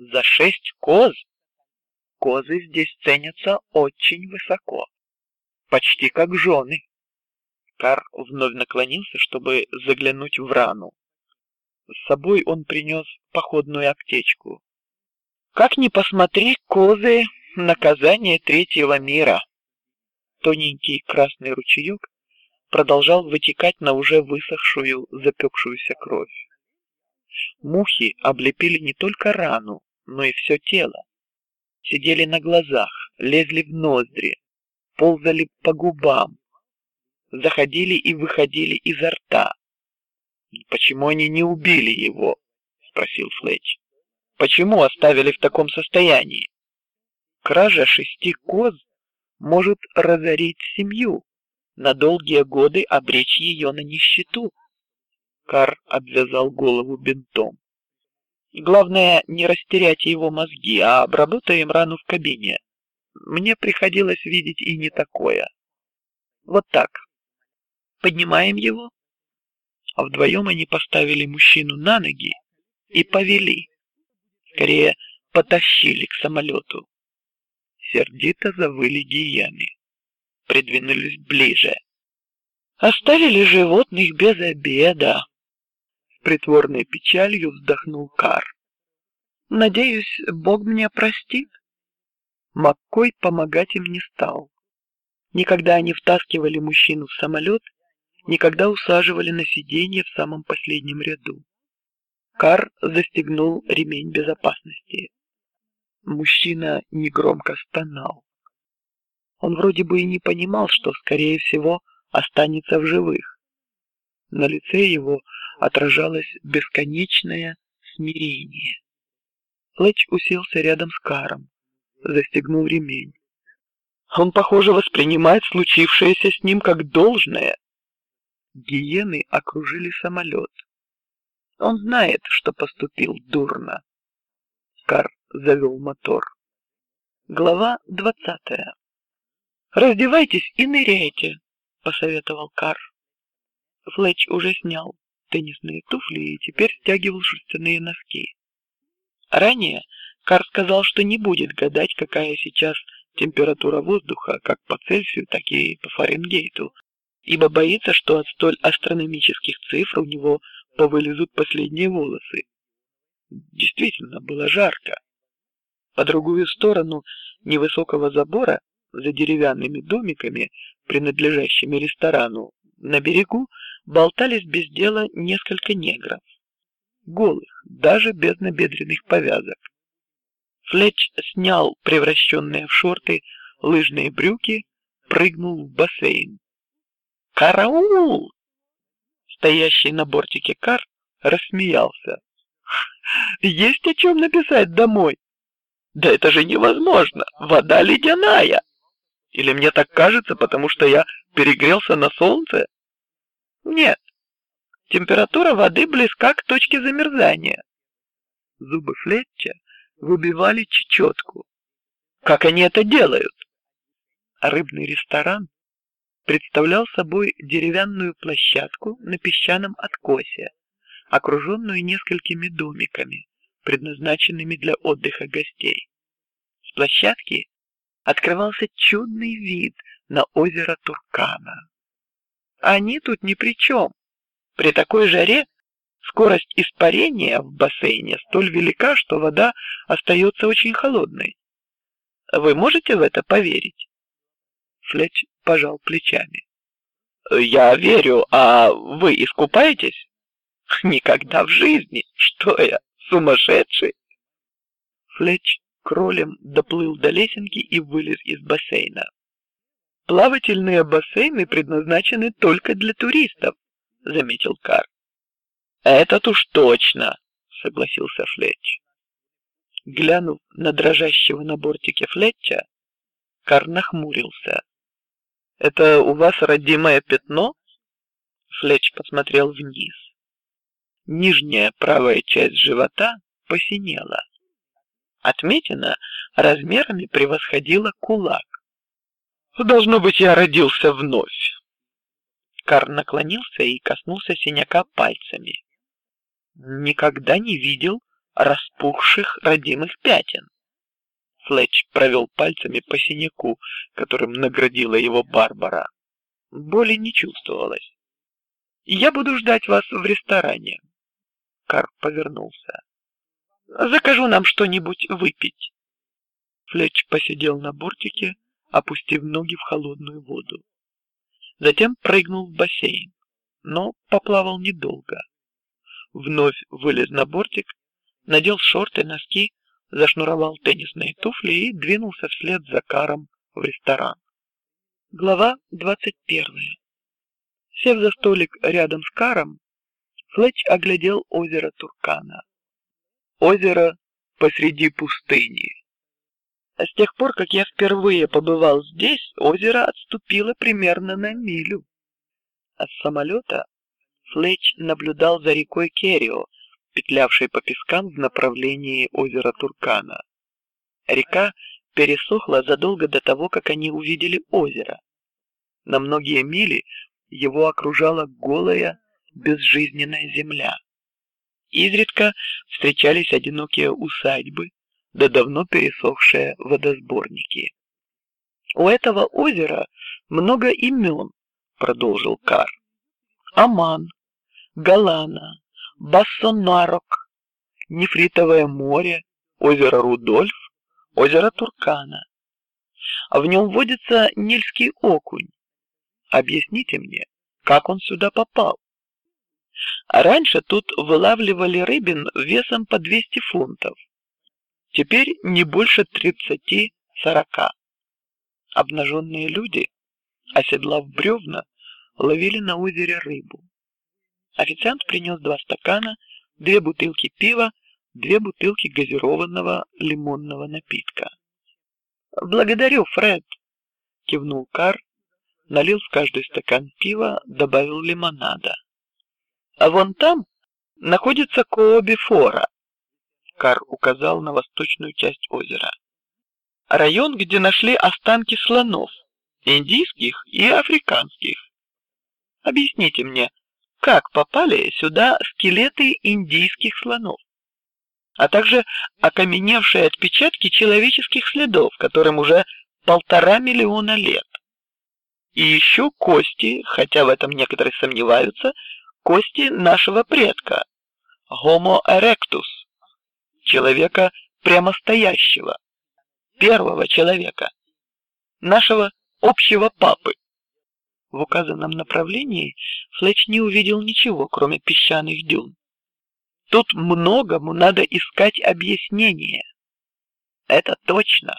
За шесть коз? Козы здесь ценятся очень высоко, почти как жены. Кар вновь наклонился, чтобы заглянуть в рану. С собой он принес походную аптечку. Как ни посмотри, козы наказание третьего мира. Тоненький красный ручеек продолжал вытекать на уже высохшую, запекшуюся кровь. Мухи облепили не только рану, но и все тело. Сидели на глазах, лезли в ноздри, ползали по губам, заходили и выходили изо рта. Почему они не убили его? спросил Флетч. Почему оставили в таком состоянии? Кража шести коз может разорить семью, на долгие годы обречь ее на нищету. Кар обвязал голову бинтом. Главное не растерять его мозги, а обработаем рану в кабине. Мне приходилось видеть и не такое. Вот так. Поднимаем его. А вдвоем они поставили мужчину на ноги и повели. Скорее потащили к самолету. Сердито завыли гиены, придвинулись ближе. Оставили животных без обеда. Притворной печалью вздохнул Кар. Надеюсь, Бог мне простит. Маккой помогать им не стал. Никогда они втаскивали мужчину в самолет, никогда усаживали на сиденье в самом последнем ряду. Кар застегнул ремень безопасности. Мужчина негромко стонал. Он вроде бы и не понимал, что, скорее всего, останется в живых. На лице его отражалось бесконечное смирение. Лэч уселся рядом с Каром, застегнул ремень. Он, похоже, воспринимает случившееся с ним как должное. Гиены окружили самолет. Он знает, что поступил дурно. Кар завел мотор. Глава двадцатая. Раздевайтесь и ныряйте, посоветовал Кар. Флетч уже снял теннисные туфли и теперь стягивал шерстяные носки. Ранее Кар сказал, что не будет гадать, какая сейчас температура воздуха, как по Цельсию, так и по Фаренгейту, ибо боится, что от столь астрономических цифр у него повылезут последние волосы. Действительно было жарко. По другую сторону невысокого забора, за деревянными домиками, принадлежащими ресторану, на берегу болтались без дела несколько негров, голых, даже без набедренных повязок. Флетч снял превращенные в шорты лыжные брюки, прыгнул в бассейн. Караул! Стоящий на бортике кар рассмеялся. Есть о чем написать домой. Да это же невозможно! Вода ледяная! Или мне так кажется, потому что я перегрелся на солнце? Нет, температура воды близка к точке замерзания. Зубы Флетча выбивали чечетку. Как они это делают? Рыбный ресторан представлял собой деревянную площадку на песчаном откосе, окруженную несколькими домиками, предназначенными для отдыха гостей. С площадки открывался чудный вид на озеро Туркана. Они тут ни при чем. При такой жаре скорость испарения в бассейне столь велика, что вода остается очень холодной. Вы можете в это поверить? Флетч пожал плечами. Я верю, а вы искупаетесь? Никогда в жизни. Что я, сумасшедший? Флетч кролем доплыл до лесенки и вылез из бассейна. Плавательные бассейны предназначены только для туристов, заметил Кар. Это уж точно, согласился Флетч. Глянув на дрожащего на бортике Флетча, Кар нахмурился. Это у вас родимое пятно? Флетч посмотрел вниз. Нижняя правая часть живота посинела. Отметина размерами превосходила кулак. Должно быть, я родился вновь. Кар наклонился и коснулся синяка пальцами. Никогда не видел распухших родимых пятен. Флетч провел пальцами по синяку, которым наградила его Барбара. Боли не чувствовалось. Я буду ждать вас в ресторане. Карп повернулся. Закажу нам что-нибудь выпить. Флетч посидел на бортике, опустив ноги в холодную воду. Затем прыгнул в бассейн, но поплавал недолго. Вновь вылез на бортик, надел шорты, носки зашнуровал теннисные туфли и двинулся вслед за Каром в ресторан. Глава двадцать первая. Сев за столик рядом с Каром, Флетч оглядел озеро Туркана. Озеро посреди пустыни. А с тех пор, как я впервые побывал здесь, озеро отступило примерно на милю. От самолета Флетч наблюдал за рекой Керрио, петлявшей по пескам в направлении озера Туркана. Река пересохла задолго до того, как они увидели озеро. На многие мили его окружала голая безжизненная земля. Изредка встречались одинокие усадьбы, да давно пересохшие водосборники. У этого озера много имен, продолжил Кар. Аман, Галана, Бассонарок, Нефритовое море, озеро Рудольф, озеро Туркана. В нем водится Нильский окунь. Объясните мне, как он сюда попал? А раньше тут вылавливали рыбин весом по 200 фунтов. Теперь не больше 30-40. Обнаженные люди, оседлав бревна, ловили на озере рыбу. Официант принес два стакана, две бутылки пива, две бутылки газированного лимонного напитка. Благодарю, Фред, кивнул Кар, налил в каждый стакан пива, добавил лимонада. А вон там находится Кооби Фора. Кар указал на восточную часть озера. Район, где нашли останки слонов, индийских и африканских. Объясните мне, как попали сюда скелеты индийских слонов, а также окаменевшие отпечатки человеческих следов, которым уже полтора миллиона лет. И еще кости, хотя в этом некоторые сомневаются, кости нашего предка Homo erectus, человека прямостоящего, первого человека, нашего общего папы. В указанном направлении Флетч не увидел ничего, кроме песчаных дюн. Тут многому надо искать объяснение. Это точно.